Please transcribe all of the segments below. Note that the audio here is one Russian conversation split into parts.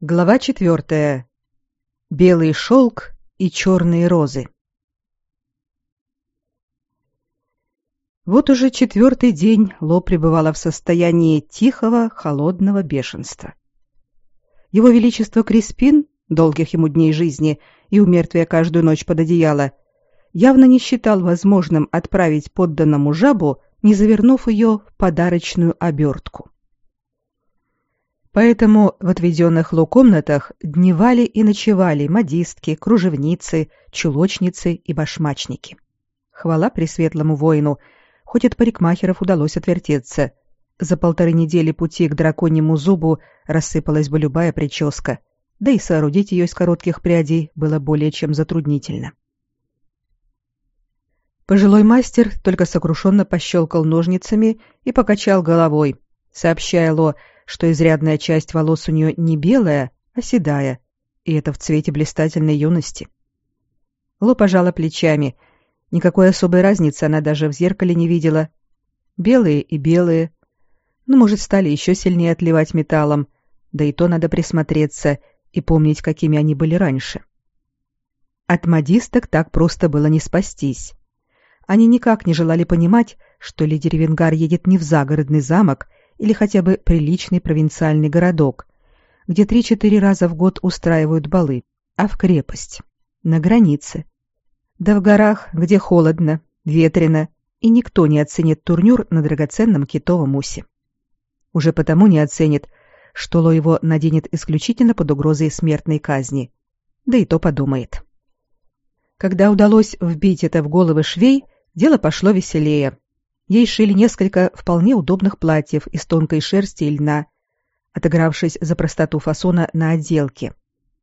Глава четвертая. Белый шелк и черные розы. Вот уже четвертый день Ло пребывала в состоянии тихого, холодного бешенства. Его Величество Криспин, долгих ему дней жизни и умертвия каждую ночь под одеяло, явно не считал возможным отправить подданному жабу, не завернув ее в подарочную обертку. Поэтому в отведенных Ло комнатах дневали и ночевали модистки, кружевницы, чулочницы и башмачники. Хвала пресветлому воину, хоть от парикмахеров удалось отвертеться. За полторы недели пути к драконьему зубу рассыпалась бы любая прическа, да и соорудить ее из коротких прядей было более чем затруднительно. Пожилой мастер только сокрушенно пощелкал ножницами и покачал головой, сообщая Ло, что изрядная часть волос у нее не белая, а седая, и это в цвете блистательной юности. Ло пожала плечами. Никакой особой разницы она даже в зеркале не видела. Белые и белые. Ну, может, стали еще сильнее отливать металлом, да и то надо присмотреться и помнить, какими они были раньше. От модисток так просто было не спастись. Они никак не желали понимать, что леди Ревенгар едет не в загородный замок или хотя бы приличный провинциальный городок, где три-четыре раза в год устраивают балы, а в крепость, на границе. Да в горах, где холодно, ветрено, и никто не оценит турнюр на драгоценном китовом усе. Уже потому не оценит, что Ло его наденет исключительно под угрозой смертной казни. Да и то подумает. Когда удалось вбить это в головы швей, дело пошло веселее. Ей шили несколько вполне удобных платьев из тонкой шерсти и льна, отыгравшись за простоту фасона на отделке.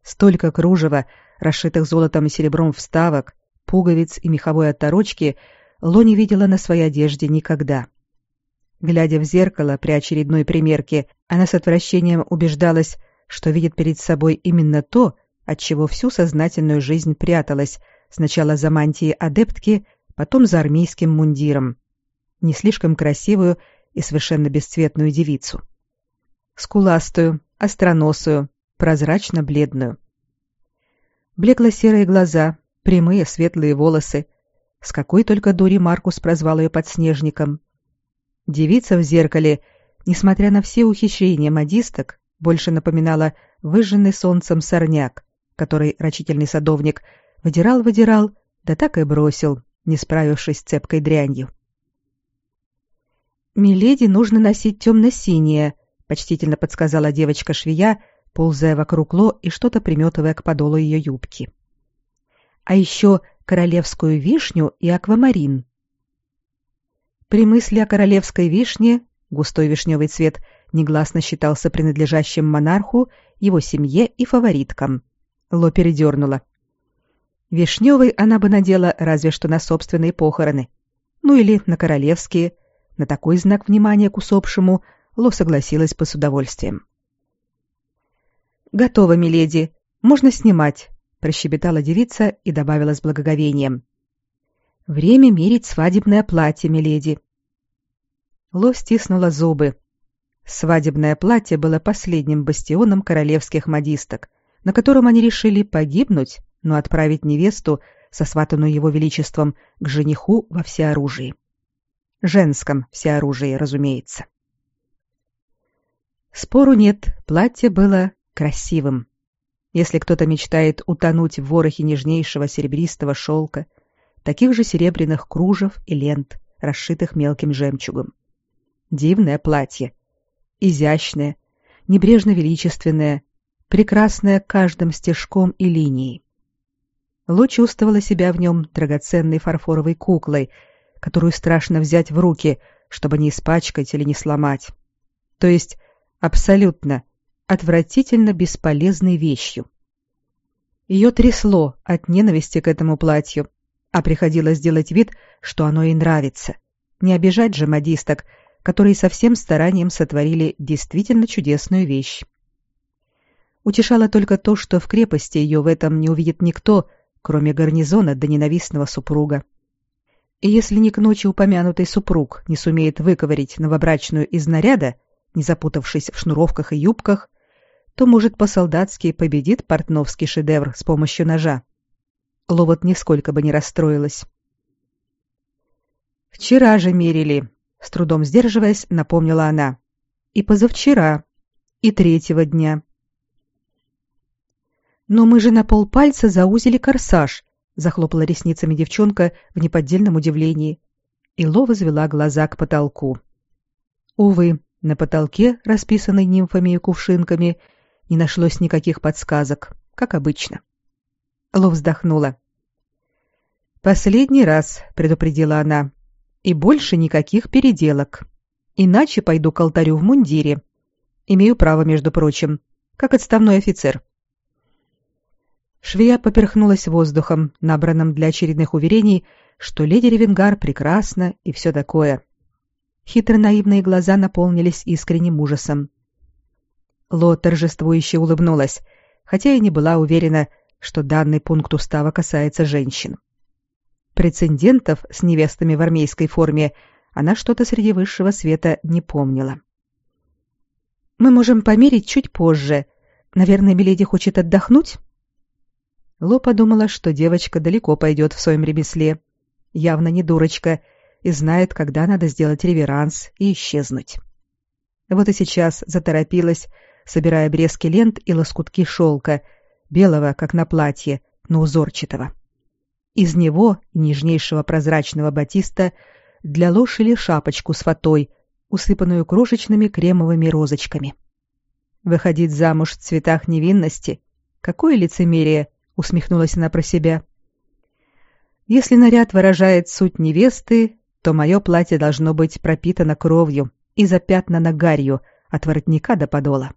Столько кружева, расшитых золотом и серебром вставок, пуговиц и меховой оторочки Ло не видела на своей одежде никогда. Глядя в зеркало при очередной примерке, она с отвращением убеждалась, что видит перед собой именно то, от чего всю сознательную жизнь пряталась, сначала за мантией адептки, потом за армейским мундиром не слишком красивую и совершенно бесцветную девицу. Скуластую, остроносую, прозрачно-бледную. Блекло-серые глаза, прямые светлые волосы. С какой только дури Маркус прозвал ее подснежником. Девица в зеркале, несмотря на все ухищрения модисток, больше напоминала выжженный солнцем сорняк, который рачительный садовник выдирал-выдирал, да так и бросил, не справившись с цепкой дрянью. «Миледи нужно носить темно-синее», — почтительно подсказала девочка-швея, ползая вокруг Ло и что-то приметывая к подолу ее юбки. «А еще королевскую вишню и аквамарин». При мысли о королевской вишне густой вишневый цвет негласно считался принадлежащим монарху, его семье и фавориткам. Ло передернула. Вишневый она бы надела разве что на собственные похороны. Ну или на королевские – на такой знак внимания к усопшему Ло согласилась бы с удовольствием. «Готово, миледи. Можно снимать», — прощебетала девица и добавила с благоговением. «Время мерить свадебное платье, миледи». Ло стиснула зубы. Свадебное платье было последним бастионом королевских модисток, на котором они решили погибнуть, но отправить невесту, сосватанную его величеством, к жениху во всеоружии женском всеоружии, разумеется. Спору нет, платье было красивым. Если кто-то мечтает утонуть в ворохе нежнейшего серебристого шелка, таких же серебряных кружев и лент, расшитых мелким жемчугом. Дивное платье. Изящное, небрежно-величественное, прекрасное каждым стежком и линией. Лу чувствовала себя в нем драгоценной фарфоровой куклой — которую страшно взять в руки, чтобы не испачкать или не сломать. То есть абсолютно, отвратительно бесполезной вещью. Ее трясло от ненависти к этому платью, а приходилось делать вид, что оно ей нравится. Не обижать же модисток, которые со всем старанием сотворили действительно чудесную вещь. Утешало только то, что в крепости ее в этом не увидит никто, кроме гарнизона до ненавистного супруга. И если не к ночи упомянутый супруг не сумеет выковырить новобрачную из наряда, не запутавшись в шнуровках и юбках, то, может, по-солдатски победит портновский шедевр с помощью ножа. Ловот нисколько бы не расстроилась. «Вчера же мерили», — с трудом сдерживаясь, напомнила она. «И позавчера, и третьего дня». «Но мы же на полпальца заузили корсаж», — захлопала ресницами девчонка в неподдельном удивлении. Ило возвела глаза к потолку. Увы, на потолке, расписанной нимфами и кувшинками, не нашлось никаких подсказок, как обычно. Ло вздохнула. «Последний раз», — предупредила она, — «и больше никаких переделок. Иначе пойду к алтарю в мундире. Имею право, между прочим, как отставной офицер». Швея поперхнулась воздухом, набранным для очередных уверений, что леди Ревенгар прекрасна и все такое. Хитро-наивные глаза наполнились искренним ужасом. Ло торжествующе улыбнулась, хотя и не была уверена, что данный пункт устава касается женщин. Прецедентов с невестами в армейской форме она что-то среди высшего света не помнила. «Мы можем померить чуть позже. Наверное, Миледи хочет отдохнуть?» Ло подумала, что девочка далеко пойдет в своем ремесле. Явно не дурочка и знает, когда надо сделать реверанс и исчезнуть. Вот и сейчас заторопилась, собирая обрезки лент и лоскутки шелка, белого, как на платье, но узорчатого. Из него, нежнейшего прозрачного батиста, для лошили шапочку с фатой, усыпанную крошечными кремовыми розочками. Выходить замуж в цветах невинности? Какое лицемерие! Усмехнулась она про себя. Если наряд выражает суть невесты, то мое платье должно быть пропитано кровью и запятнано гарью от воротника до подола.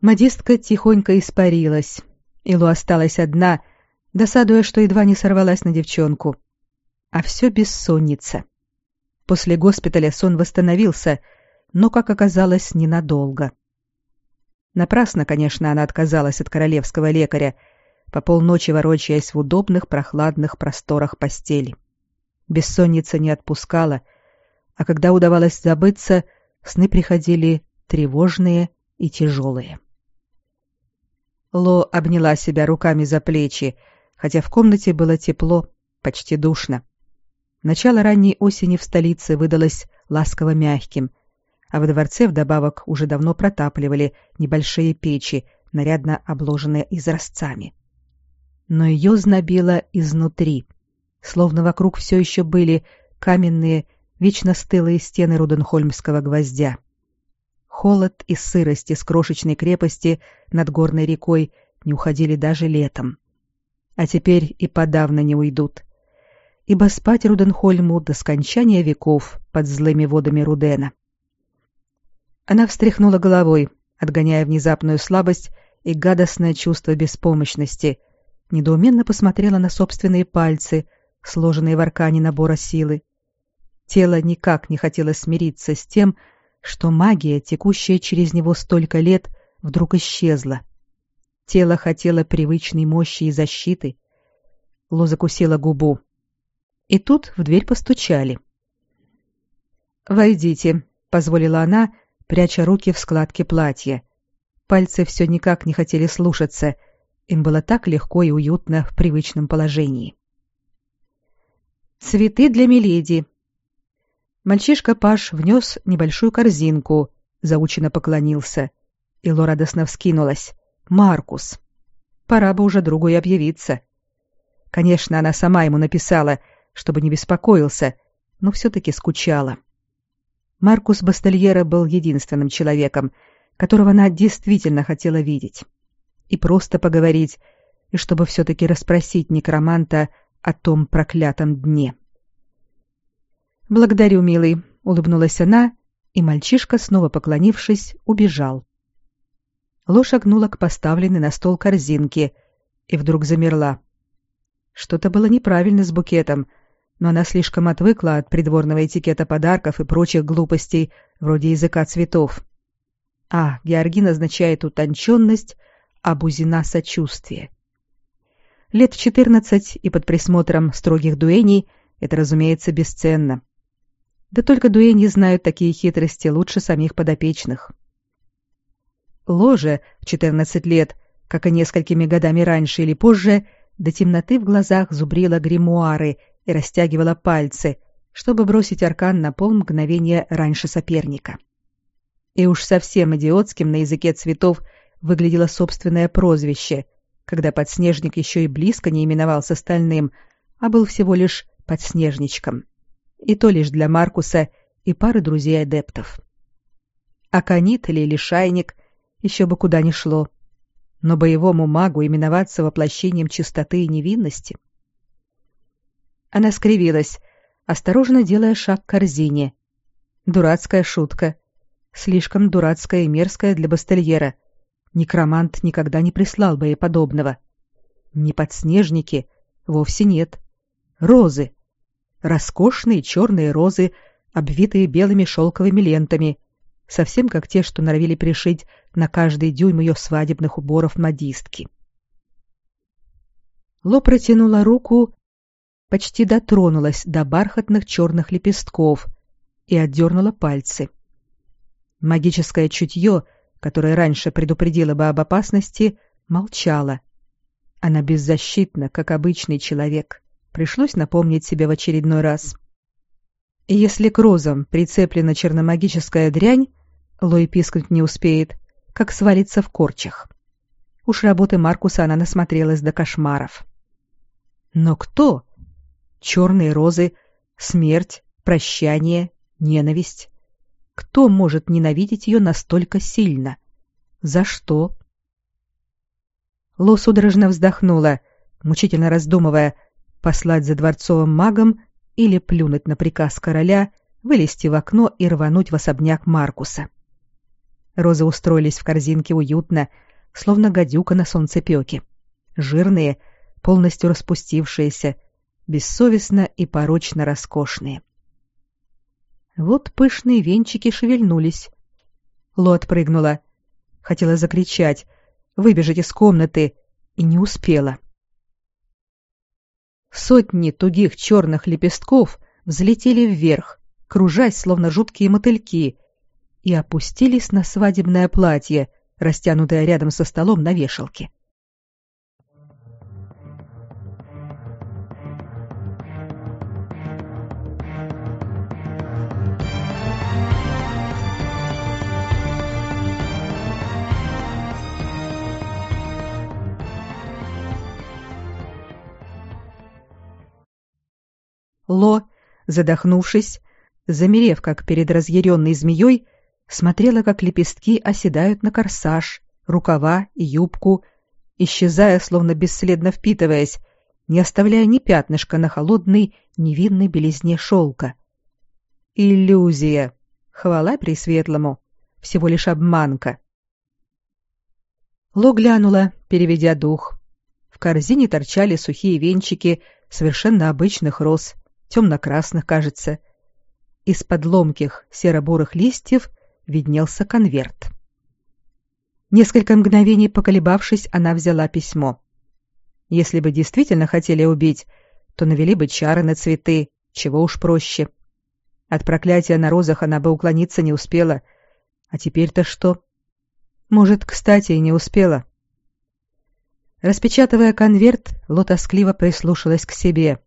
Модистка тихонько испарилась. Илу осталась одна, досадуя, что едва не сорвалась на девчонку. А все бессонница. После госпиталя сон восстановился, но, как оказалось, ненадолго. Напрасно, конечно, она отказалась от королевского лекаря, по полночи ворочаясь в удобных прохладных просторах постели. Бессонница не отпускала, а когда удавалось забыться, сны приходили тревожные и тяжелые. Ло обняла себя руками за плечи, хотя в комнате было тепло, почти душно. Начало ранней осени в столице выдалось ласково мягким, а во дворце вдобавок уже давно протапливали небольшие печи, нарядно обложенные изразцами. Но ее знобило изнутри, словно вокруг все еще были каменные, вечно стылые стены Руденхольмского гвоздя. Холод и сырость из крошечной крепости над горной рекой не уходили даже летом. А теперь и подавно не уйдут. Ибо спать Руденхольму до скончания веков под злыми водами Рудена. Она встряхнула головой, отгоняя внезапную слабость и гадостное чувство беспомощности, недоуменно посмотрела на собственные пальцы, сложенные в аркане набора силы. Тело никак не хотело смириться с тем, что магия, текущая через него столько лет, вдруг исчезла. Тело хотело привычной мощи и защиты. Ло закусила губу. И тут в дверь постучали. «Войдите», — позволила она, пряча руки в складке платья. Пальцы все никак не хотели слушаться. Им было так легко и уютно в привычном положении. «Цветы для миледи», Мальчишка Паш внес небольшую корзинку, заучено поклонился. и Ло радостно вскинулась. «Маркус! Пора бы уже другу и объявиться». Конечно, она сама ему написала, чтобы не беспокоился, но все-таки скучала. Маркус Бастельера был единственным человеком, которого она действительно хотела видеть. И просто поговорить, и чтобы все-таки расспросить некроманта о том проклятом дне. «Благодарю, милый», — улыбнулась она, и мальчишка, снова поклонившись, убежал. Ло шагнула к поставленной на стол корзинке и вдруг замерла. Что-то было неправильно с букетом, но она слишком отвыкла от придворного этикета подарков и прочих глупостей, вроде языка цветов. А, Георгин означает утонченность, а Бузина — сочувствие. Лет в четырнадцать и под присмотром строгих дуэней это, разумеется, бесценно. Да только дуэни знают такие хитрости лучше самих подопечных. Ложе в 14 лет, как и несколькими годами раньше или позже, до темноты в глазах зубрила гримуары и растягивала пальцы, чтобы бросить аркан на пол мгновения раньше соперника. И уж совсем идиотским на языке цветов выглядело собственное прозвище, когда подснежник еще и близко не именовался стальным, а был всего лишь подснежничком. И то лишь для Маркуса и пары друзей-адептов. Аконит или лишайник еще бы куда ни шло. Но боевому магу именоваться воплощением чистоты и невинности. Она скривилась, осторожно делая шаг к корзине. Дурацкая шутка. Слишком дурацкая и мерзкая для бастельера. Некромант никогда не прислал бы ей подобного. Не подснежники, вовсе нет. Розы. Роскошные черные розы, обвитые белыми шелковыми лентами, совсем как те, что норовили пришить на каждый дюйм ее свадебных уборов модистки. Ло протянула руку, почти дотронулась до бархатных черных лепестков и отдернула пальцы. Магическое чутье, которое раньше предупредило бы об опасности, молчало. Она беззащитна, как обычный человек. Пришлось напомнить себе в очередной раз. Если к розам прицеплена черномагическая дрянь, Лой пискнуть не успеет, как свалится в корчах. Уж работы Маркуса она насмотрелась до кошмаров. Но кто? Черные розы, смерть, прощание, ненависть. Кто может ненавидеть ее настолько сильно? За что? Ло судорожно вздохнула, мучительно раздумывая, послать за дворцовым магом или плюнуть на приказ короля, вылезти в окно и рвануть в особняк Маркуса. Розы устроились в корзинке уютно, словно гадюка на солнцепёке. Жирные, полностью распустившиеся, бессовестно и порочно роскошные. Вот пышные венчики шевельнулись. Ло отпрыгнула. Хотела закричать, выбежать из комнаты, и не успела. Сотни тугих черных лепестков взлетели вверх, кружась, словно жуткие мотыльки, и опустились на свадебное платье, растянутое рядом со столом на вешалке. Ло, задохнувшись, замерев как перед разъяренной змеей, смотрела, как лепестки оседают на корсаж, рукава и юбку, исчезая, словно бесследно впитываясь, не оставляя ни пятнышка на холодной, невинной белизне шелка. Иллюзия! Хвала Пресветлому! Всего лишь обманка! Ло глянула, переведя дух. В корзине торчали сухие венчики совершенно обычных роз, темно-красных, кажется. Из-под ломких серо-бурых листьев виднелся конверт. Несколько мгновений поколебавшись, она взяла письмо. Если бы действительно хотели убить, то навели бы чары на цветы, чего уж проще. От проклятия на розах она бы уклониться не успела. А теперь-то что? Может, кстати, и не успела. Распечатывая конверт, Ло тоскливо прислушалась к себе.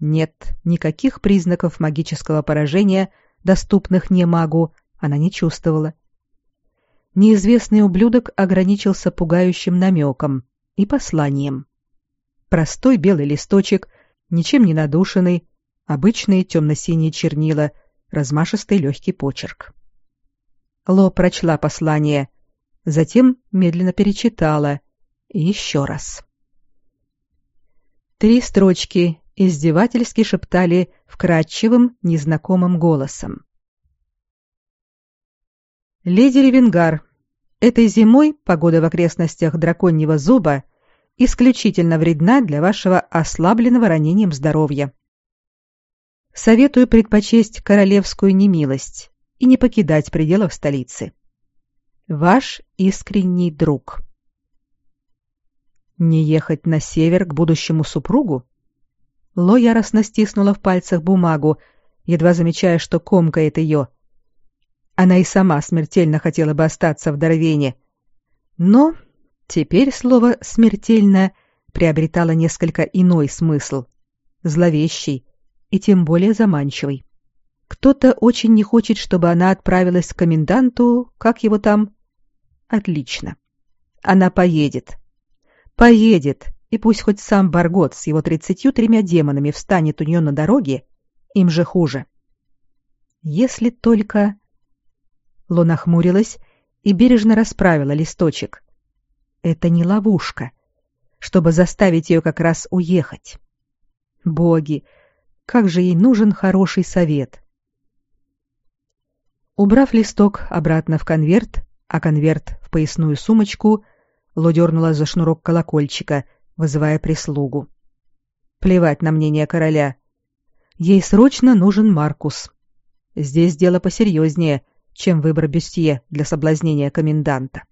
Нет, никаких признаков магического поражения, доступных не магу, она не чувствовала. Неизвестный ублюдок ограничился пугающим намеком и посланием. Простой белый листочек, ничем не надушенный, обычные темно-синие чернила, размашистый легкий почерк. Ло прочла послание, затем медленно перечитала и еще раз. Три строчки издевательски шептали вкрадчивым, незнакомым голосом. «Леди Ревенгар, этой зимой погода в окрестностях Драконьего Зуба исключительно вредна для вашего ослабленного ранением здоровья. Советую предпочесть королевскую немилость и не покидать пределов столицы. Ваш искренний друг». Не ехать на север к будущему супругу? Ло яростно стиснула в пальцах бумагу, едва замечая, что комкает ее. Она и сама смертельно хотела бы остаться в Дарвене, Но теперь слово «смертельно» приобретало несколько иной смысл, зловещий и тем более заманчивый. Кто-то очень не хочет, чтобы она отправилась к коменданту, как его там? Отлично. Она поедет. Поедет, и пусть хоть сам Баргот с его тридцатью тремя демонами встанет у нее на дороге, им же хуже. Если только... Луна хмурилась и бережно расправила листочек. Это не ловушка, чтобы заставить ее как раз уехать. Боги, как же ей нужен хороший совет. Убрав листок обратно в конверт, а конверт в поясную сумочку, Ло дернула за шнурок колокольчика, вызывая прислугу. Плевать на мнение короля. Ей срочно нужен Маркус. Здесь дело посерьезнее, чем выбор бюстье для соблазнения коменданта.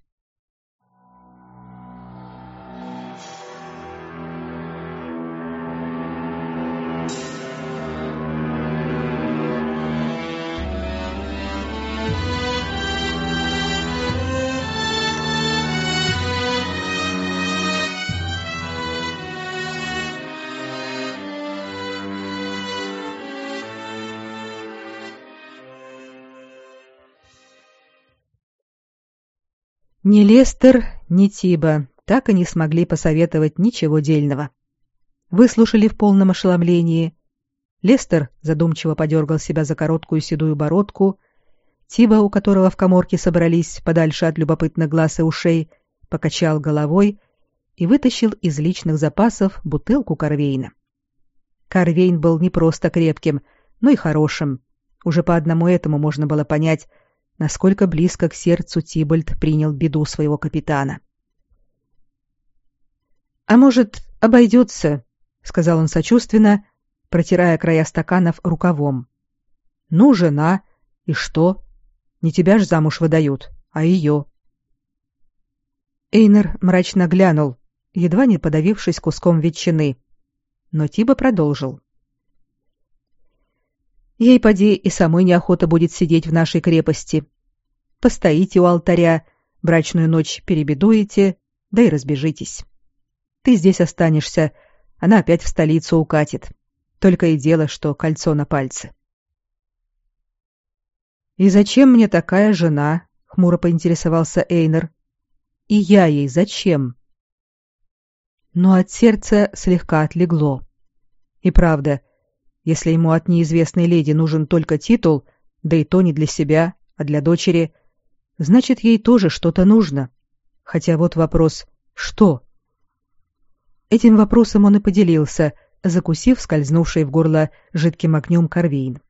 Ни Лестер, ни Тиба так и не смогли посоветовать ничего дельного. Выслушали в полном ошеломлении. Лестер задумчиво подергал себя за короткую седую бородку. Тиба, у которого в коморке собрались подальше от любопытных глаз и ушей, покачал головой и вытащил из личных запасов бутылку Корвейна. Корвейн был не просто крепким, но и хорошим. Уже по одному этому можно было понять, насколько близко к сердцу Тибальд принял беду своего капитана. «А может, обойдется?» — сказал он сочувственно, протирая края стаканов рукавом. «Ну, жена, и что? Не тебя ж замуж выдают, а ее». Эйнер мрачно глянул, едва не подавившись куском ветчины. Но Тиба продолжил. Ей, поди, и самой неохота будет сидеть в нашей крепости. Постоите у алтаря, брачную ночь перебедуете, да и разбежитесь. Ты здесь останешься, она опять в столицу укатит. Только и дело, что кольцо на пальце. «И зачем мне такая жена?» — хмуро поинтересовался Эйнер. «И я ей зачем?» Но от сердца слегка отлегло. И правда, если ему от неизвестной леди нужен только титул, да и то не для себя, а для дочери, значит, ей тоже что-то нужно. Хотя вот вопрос «что?». Этим вопросом он и поделился, закусив скользнувший в горло жидким огнем корвейн.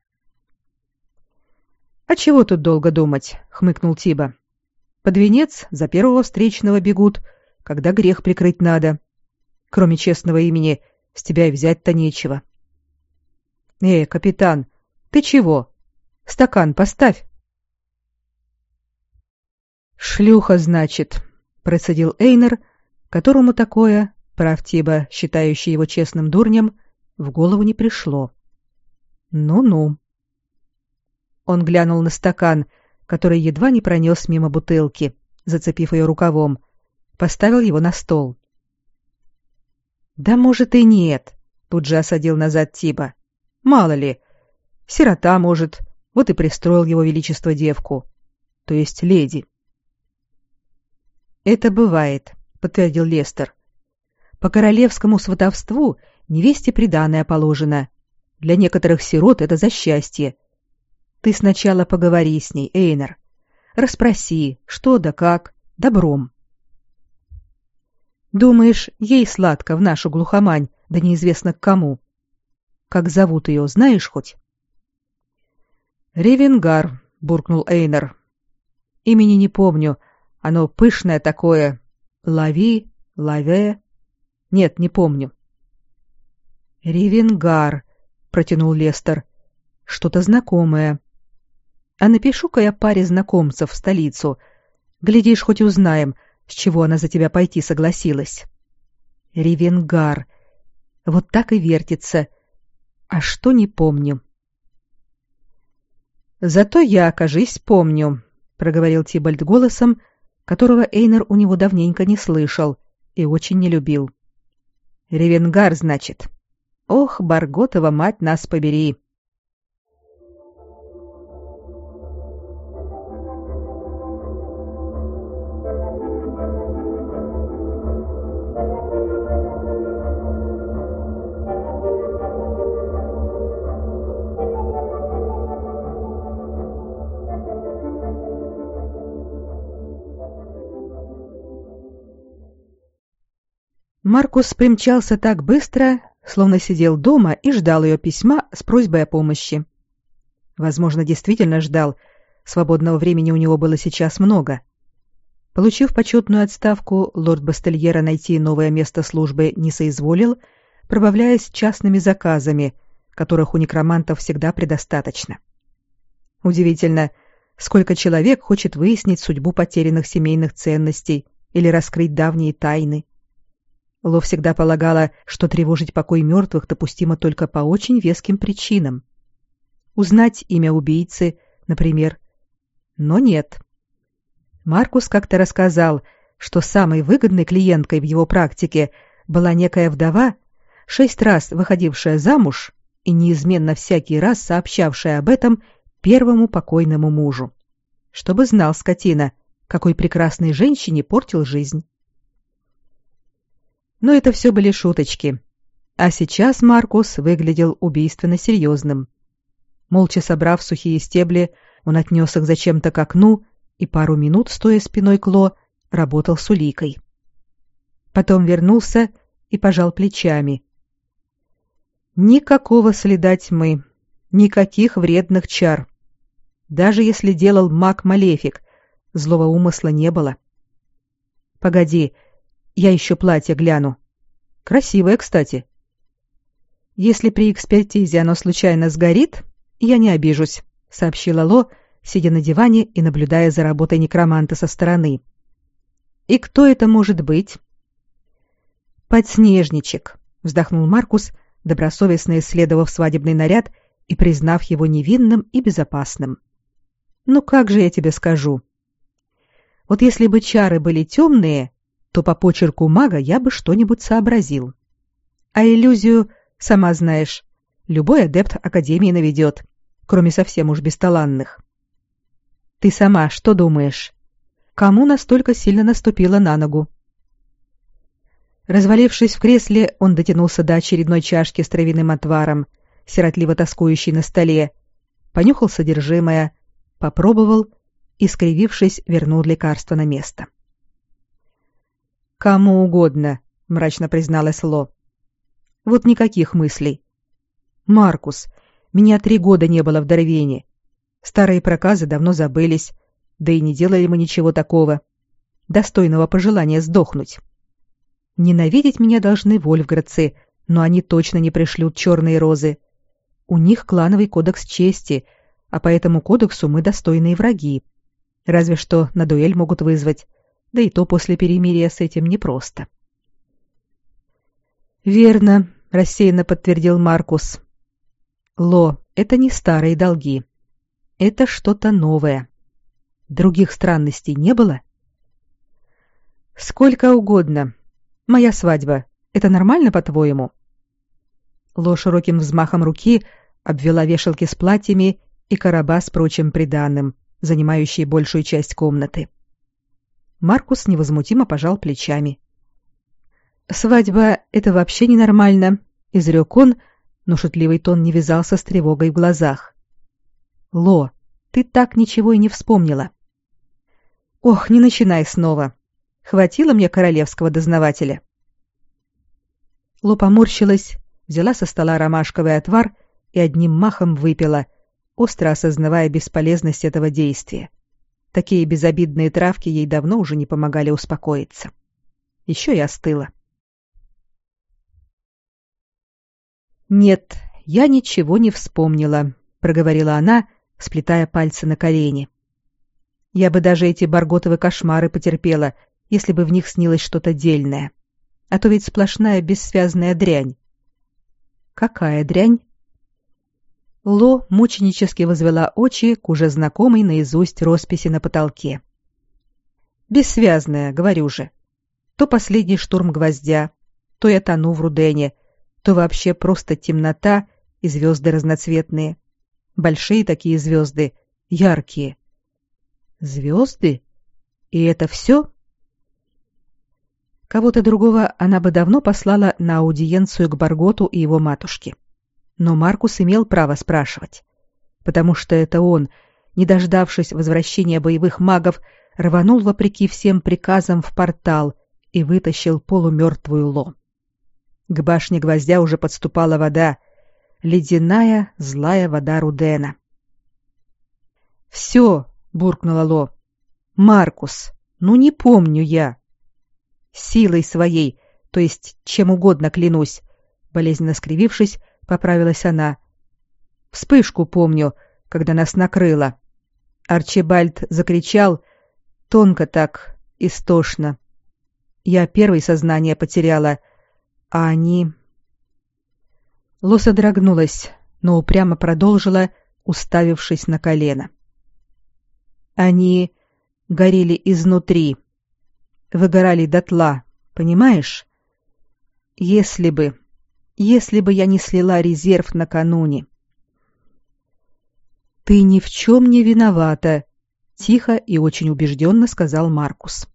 «А чего тут долго думать?» — хмыкнул Тиба. «Под венец за первого встречного бегут, когда грех прикрыть надо. Кроме честного имени, с тебя и взять-то нечего». «Эй, капитан, ты чего? Стакан поставь!» «Шлюха, значит», — процедил Эйнер, которому такое, прав Тиба, считающий его честным дурнем, в голову не пришло. «Ну-ну». Он глянул на стакан, который едва не пронес мимо бутылки, зацепив ее рукавом, поставил его на стол. «Да, может, и нет», — тут же осадил назад Тиба. Мало ли. Сирота, может, вот и пристроил его величество девку. То есть леди. «Это бывает», — подтвердил Лестер. «По королевскому сватовству невесте приданое положено. Для некоторых сирот это за счастье. Ты сначала поговори с ней, Эйнер. Расспроси, что да как, добром». «Думаешь, ей сладко в нашу глухомань, да неизвестно к кому?» Как зовут ее, знаешь хоть? Ревенгар, буркнул Эйнер. Имени не помню. Оно пышное такое. Лави, лаве. Нет, не помню. Ревенгар, протянул Лестер. Что-то знакомое. А напишу-ка я паре знакомцев в столицу. Глядишь, хоть узнаем, с чего она за тебя пойти согласилась. Ревенгар. Вот так и вертится. А что не помню? Зато я, кажись, помню, проговорил Тибальд голосом, которого Эйнер у него давненько не слышал и очень не любил. Ревенгар, значит. Ох, Барготова мать нас побери. Маркус примчался так быстро, словно сидел дома и ждал ее письма с просьбой о помощи. Возможно, действительно ждал. Свободного времени у него было сейчас много. Получив почетную отставку, лорд Бастельера найти новое место службы не соизволил, пробавляясь частными заказами, которых у некромантов всегда предостаточно. Удивительно, сколько человек хочет выяснить судьбу потерянных семейных ценностей или раскрыть давние тайны. Ло всегда полагала, что тревожить покой мертвых допустимо только по очень веским причинам. Узнать имя убийцы, например. Но нет. Маркус как-то рассказал, что самой выгодной клиенткой в его практике была некая вдова, шесть раз выходившая замуж и неизменно всякий раз сообщавшая об этом первому покойному мужу. Чтобы знал скотина, какой прекрасной женщине портил жизнь. Но это все были шуточки. А сейчас Маркус выглядел убийственно серьезным. Молча собрав сухие стебли, он отнес их зачем-то к окну и пару минут, стоя спиной к Ло, работал с уликой. Потом вернулся и пожал плечами. Никакого следа тьмы, никаких вредных чар. Даже если делал маг-малефик, злого умысла не было. Погоди, — я еще платье гляну. Красивое, кстати. Если при экспертизе оно случайно сгорит, я не обижусь, сообщила Ло, сидя на диване и наблюдая за работой некроманта со стороны. И кто это может быть? Подснежничек, вздохнул Маркус, добросовестно исследовав свадебный наряд и признав его невинным и безопасным. Ну как же я тебе скажу? Вот если бы чары были темные, то по почерку мага я бы что-нибудь сообразил. А иллюзию, сама знаешь, любой адепт Академии наведет, кроме совсем уж бесталанных. Ты сама что думаешь? Кому настолько сильно наступила на ногу? Развалившись в кресле, он дотянулся до очередной чашки с травяным отваром, сиротливо тоскующей на столе, понюхал содержимое, попробовал и, скривившись, вернул лекарство на место. Кому угодно, мрачно призналась Ло. Вот никаких мыслей. Маркус, меня три года не было в Дорвене. Старые проказы давно забылись, да и не делали мы ничего такого, достойного пожелания сдохнуть. Ненавидеть меня должны вольфградцы, но они точно не пришлют черные розы. У них клановый кодекс чести, а по этому кодексу мы достойные враги. Разве что на дуэль могут вызвать да и то после перемирия с этим непросто. «Верно», — рассеянно подтвердил Маркус. «Ло, это не старые долги. Это что-то новое. Других странностей не было?» «Сколько угодно. Моя свадьба. Это нормально, по-твоему?» Ло широким взмахом руки обвела вешалки с платьями и короба с прочим приданым, занимающие большую часть комнаты. Маркус невозмутимо пожал плечами. «Свадьба — это вообще ненормально», — изрек он, но шутливый тон не вязался с тревогой в глазах. «Ло, ты так ничего и не вспомнила». «Ох, не начинай снова. Хватило мне королевского дознавателя». Ло поморщилась, взяла со стола ромашковый отвар и одним махом выпила, остро осознавая бесполезность этого действия. Такие безобидные травки ей давно уже не помогали успокоиться. Еще и остыла. «Нет, я ничего не вспомнила», — проговорила она, сплетая пальцы на колени. «Я бы даже эти барготовые кошмары потерпела, если бы в них снилось что-то дельное. А то ведь сплошная бессвязная дрянь». «Какая дрянь?» Ло мученически возвела очи к уже знакомой наизусть росписи на потолке. Бессвязная, говорю же. То последний штурм гвоздя, то я тону в Рудене, то вообще просто темнота и звезды разноцветные. Большие такие звезды, яркие. Звезды? И это все? Кого-то другого она бы давно послала на аудиенцию к Барготу и его матушке. Но Маркус имел право спрашивать, потому что это он, не дождавшись возвращения боевых магов, рванул вопреки всем приказам в портал и вытащил полумертвую Ло. К башне гвоздя уже подступала вода, ледяная злая вода Рудена. «Все!» — буркнула Ло. «Маркус, ну не помню я!» «Силой своей, то есть чем угодно клянусь!» Болезненно скривившись, поправилась она. «Вспышку помню, когда нас накрыло. Арчибальд закричал, тонко так, истошно. Я первое сознание потеряла, а они... Лоса дрогнулась, но упрямо продолжила, уставившись на колено. Они горели изнутри, выгорали дотла, понимаешь? Если бы, если бы я не слила резерв накануне. Ты ни в чем не виновата, тихо и очень убежденно сказал Маркус.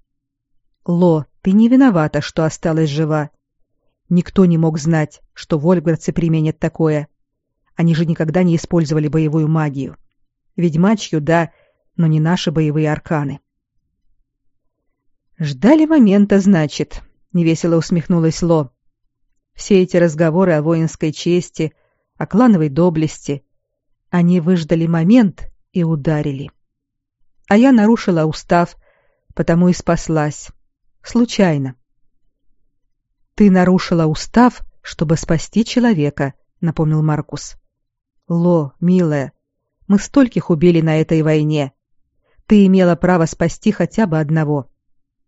Ло, ты не виновата, что осталась жива. Никто не мог знать, что вольфгардцы применят такое. Они же никогда не использовали боевую магию. Ведьмачью, да, но не наши боевые арканы. Ждали момента, значит, невесело усмехнулась Ло. Все эти разговоры о воинской чести, о клановой доблести, они выждали момент и ударили. А я нарушила устав, потому и спаслась. Случайно. Ты нарушила устав, чтобы спасти человека, напомнил Маркус. Ло, милая, мы стольких убили на этой войне. Ты имела право спасти хотя бы одного.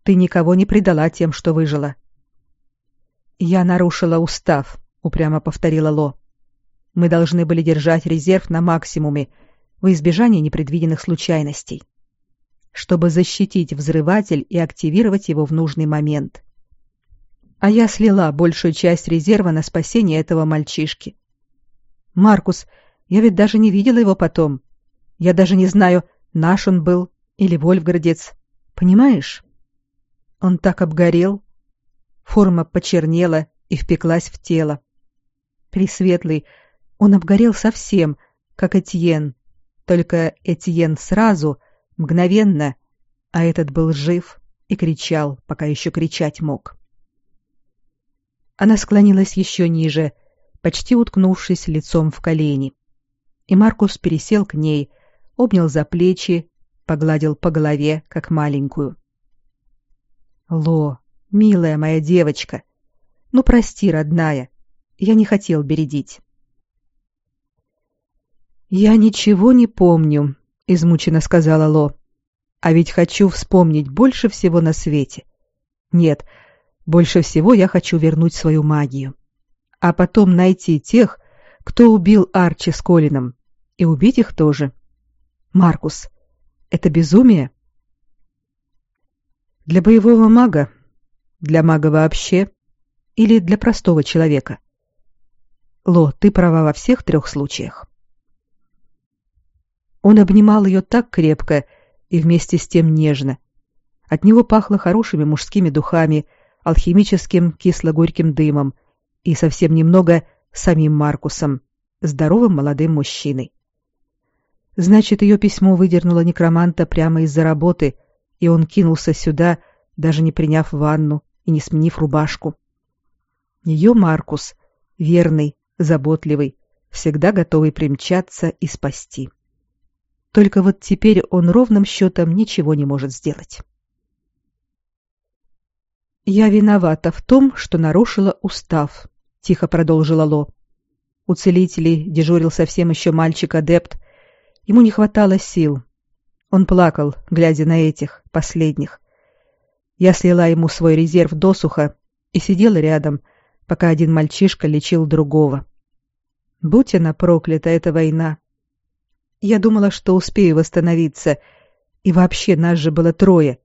Ты никого не предала тем, что выжила. Я нарушила устав, упрямо повторила Ло. Мы должны были держать резерв на максимуме во избежание непредвиденных случайностей, чтобы защитить взрыватель и активировать его в нужный момент а я слила большую часть резерва на спасение этого мальчишки. Маркус, я ведь даже не видела его потом. Я даже не знаю, наш он был или вольфградец. Понимаешь? Он так обгорел. Форма почернела и впеклась в тело. Пресветлый, он обгорел совсем, как Этьен. Только Этьен сразу, мгновенно, а этот был жив и кричал, пока еще кричать мог. Она склонилась еще ниже, почти уткнувшись лицом в колени. И Маркус пересел к ней, обнял за плечи, погладил по голове, как маленькую. «Ло, милая моя девочка, ну прости, родная, я не хотел бередить». «Я ничего не помню», — измученно сказала Ло. «А ведь хочу вспомнить больше всего на свете. Нет, больше всего я хочу вернуть свою магию. А потом найти тех, кто убил Арчи с Колином, и убить их тоже. Маркус, это безумие? Для боевого мага? Для мага вообще? Или для простого человека? Ло, ты права во всех трех случаях. Он обнимал ее так крепко и вместе с тем нежно. От него пахло хорошими мужскими духами, алхимическим кисло-горьким дымом и совсем немного самим Маркусом, здоровым молодым мужчиной. Значит, ее письмо выдернуло некроманта прямо из-за работы, и он кинулся сюда, даже не приняв ванну и не сменив рубашку. Ее Маркус, верный, заботливый, всегда готовый примчаться и спасти. Только вот теперь он ровным счетом ничего не может сделать. «Я виновата в том, что нарушила устав», — тихо продолжила Ло. У целителей дежурил совсем еще мальчик-адепт. Ему не хватало сил. Он плакал, глядя на этих, последних. Я слила ему свой резерв досуха и сидела рядом, пока один мальчишка лечил другого. Будь она проклята, эта война. Я думала, что успею восстановиться, и вообще нас же было трое.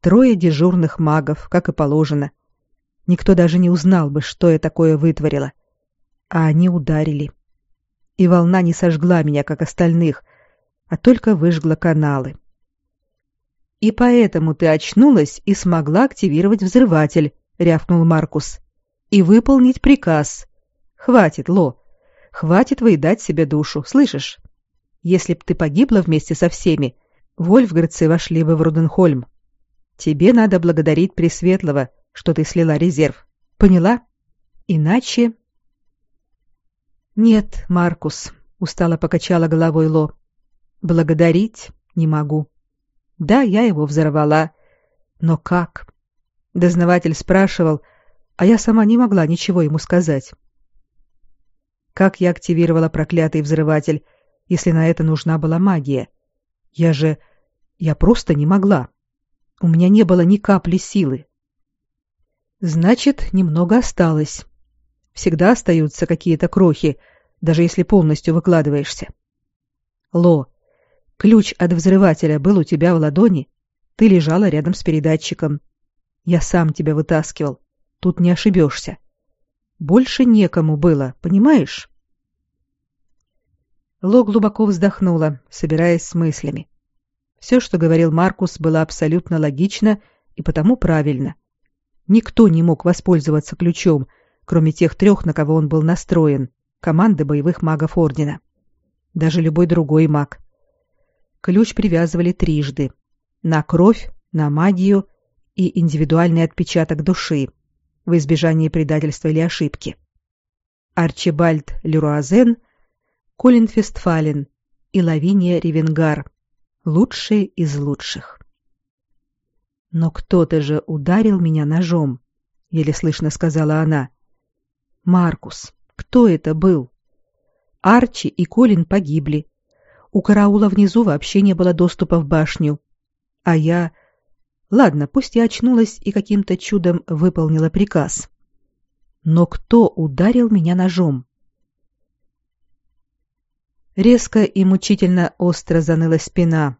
Трое дежурных магов, как и положено. Никто даже не узнал бы, что я такое вытворила. А они ударили. И волна не сожгла меня, как остальных, а только выжгла каналы. «И поэтому ты очнулась и смогла активировать взрыватель», — рявкнул Маркус. «И выполнить приказ. Хватит, Ло. Хватит выедать себе душу, слышишь? Если б ты погибла вместе со всеми, вольфградцы вошли бы в Руденхольм. Тебе надо благодарить Пресветлого, что ты слила резерв. Поняла? Иначе...» «Нет, Маркус», — устало покачала головой Ло. «Благодарить не могу». Да, я его взорвала. Но как? Дознаватель спрашивал, а я сама не могла ничего ему сказать. Как я активировала проклятый взрыватель, если на это нужна была магия? Я же... Я просто не могла. У меня не было ни капли силы. Значит, немного осталось. Всегда остаются какие-то крохи, даже если полностью выкладываешься. Ло, Ключ от взрывателя был у тебя в ладони. Ты лежала рядом с передатчиком. Я сам тебя вытаскивал. Тут не ошибешься. Больше некому было, понимаешь? Ло глубоко вздохнула, собираясь с мыслями. Все, что говорил Маркус, было абсолютно логично и потому правильно. Никто не мог воспользоваться ключом, кроме тех трех, на кого он был настроен, команды боевых магов Ордена. Даже любой другой маг. Ключ привязывали трижды. На кровь, на магию и индивидуальный отпечаток души в избежание предательства или ошибки. Арчибальд Леруазен, Колин Фестфален и Лавиния Ревенгар. Лучшие из лучших. «Но кто-то же ударил меня ножом», — еле слышно сказала она. «Маркус, кто это был?» Арчи и Колин погибли, у караула внизу вообще не было доступа в башню. А я... Ладно, пусть я очнулась и каким-то чудом выполнила приказ. Но кто ударил меня ножом? Резко и мучительно остро заныла спина.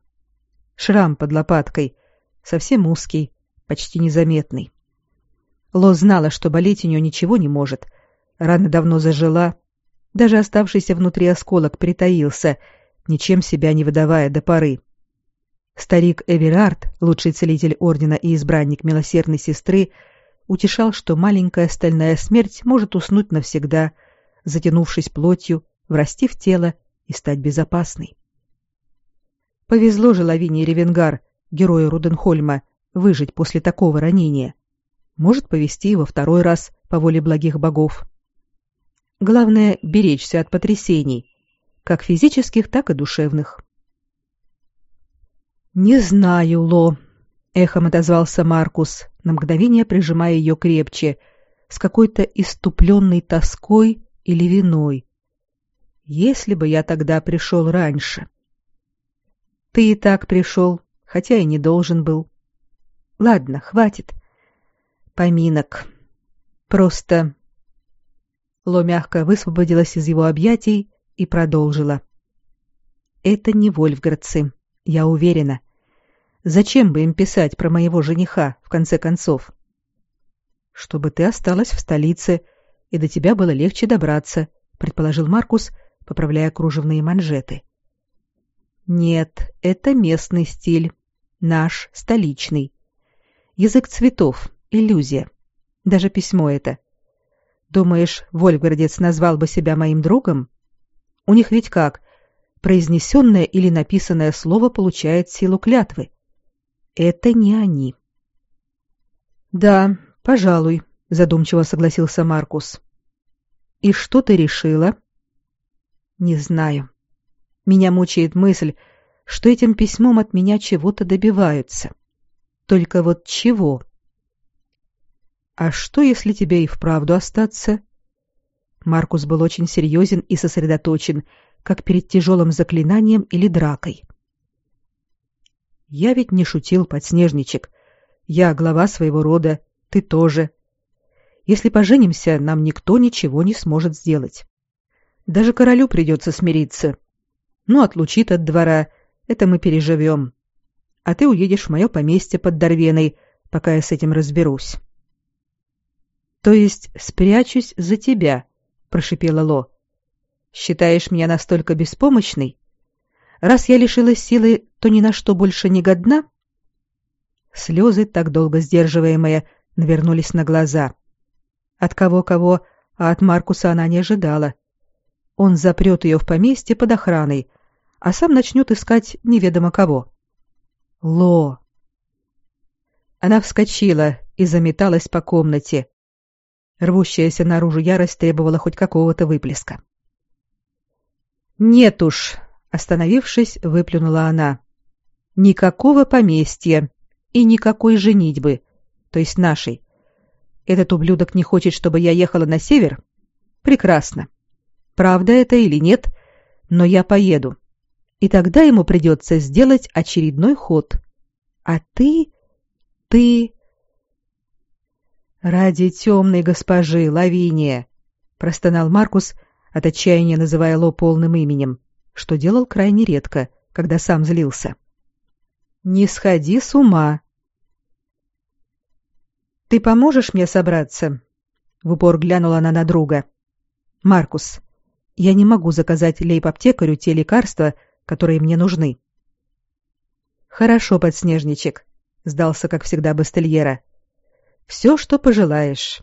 Шрам под лопаткой, совсем узкий, почти незаметный. Ло знала, что болеть у нее ничего не может. Рана давно зажила. Даже оставшийся внутри осколок притаился — ничем себя не выдавая до поры. Старик Эверард, лучший целитель ордена и избранник милосердной сестры, утешал, что маленькая стальная смерть может уснуть навсегда, затянувшись плотью, врасти в тело и стать безопасной. Повезло же Лавинии Ревенгар, герою Руденхольма, выжить после такого ранения. Может повести его второй раз по воле благих богов. Главное — беречься от потрясений, как физических, так и душевных. «Не знаю, Ло», — эхом отозвался Маркус, на мгновение прижимая ее крепче, с какой-то иступленной тоской или виной. «Если бы я тогда пришел раньше». «Ты и так пришел, хотя и не должен был. Ладно, хватит. Поминок. Просто...» Ло мягко высвободилась из его объятий и продолжила. «Это не вольфградцы, я уверена. Зачем бы им писать про моего жениха, в конце концов? Чтобы ты осталась в столице, и до тебя было легче добраться», предположил Маркус, поправляя кружевные манжеты. «Нет, это местный стиль. Наш, столичный. Язык цветов, иллюзия. Даже письмо это. Думаешь, Вольфградец назвал бы себя моим другом?» У них ведь как? Произнесенное или написанное слово получает силу клятвы. Это не они. Да, пожалуй, задумчиво согласился Маркус. И что ты решила? Не знаю. Меня мучает мысль, что этим письмом от меня чего-то добиваются. Только вот чего? А что, если тебе и вправду остаться? Маркус был очень серьезен и сосредоточен, как перед тяжелым заклинанием или дракой. «Я ведь не шутил, подснежничек. Я глава своего рода, ты тоже. Если поженимся, нам никто ничего не сможет сделать. Даже королю придется смириться. Ну, отлучит от двора, это мы переживем. а ты уедешь в мое поместье под Дорвеной, пока я с этим разберусь». «То есть спрячусь за тебя?» — прошипела Ло. «Считаешь меня настолько беспомощной? Раз я лишилась силы, то ни на что больше не годна?» Слезы, так долго сдерживаемые, навернулись на глаза. От кого-кого, а от Маркуса она не ожидала. Он запрет ее в поместье под охраной, а сам начнет искать неведомо кого. Ло! Она вскочила и заметалась по комнате. Рвущаяся наружу ярость требовала хоть какого-то выплеска. «Нет уж!» — остановившись, выплюнула она. «Никакого поместья и никакой женитьбы, то есть нашей. Этот ублюдок не хочет, чтобы я ехала на север? Прекрасно. Правда это или нет, но я поеду. И тогда ему придется сделать очередной ход. А ты... ты... «Ради темной госпожи, Лавиния!» — простонал Маркус, от отчаяния называя Ло полным именем, что делал крайне редко, когда сам злился. «Не сходи с ума!» «Ты поможешь мне собраться?» — в упор глянула она на друга. «Маркус, я не могу заказать лейб-аптекарю те лекарства, которые мне нужны». «Хорошо, подснежничек», — сдался, как всегда, Бастельера. «Все, что пожелаешь».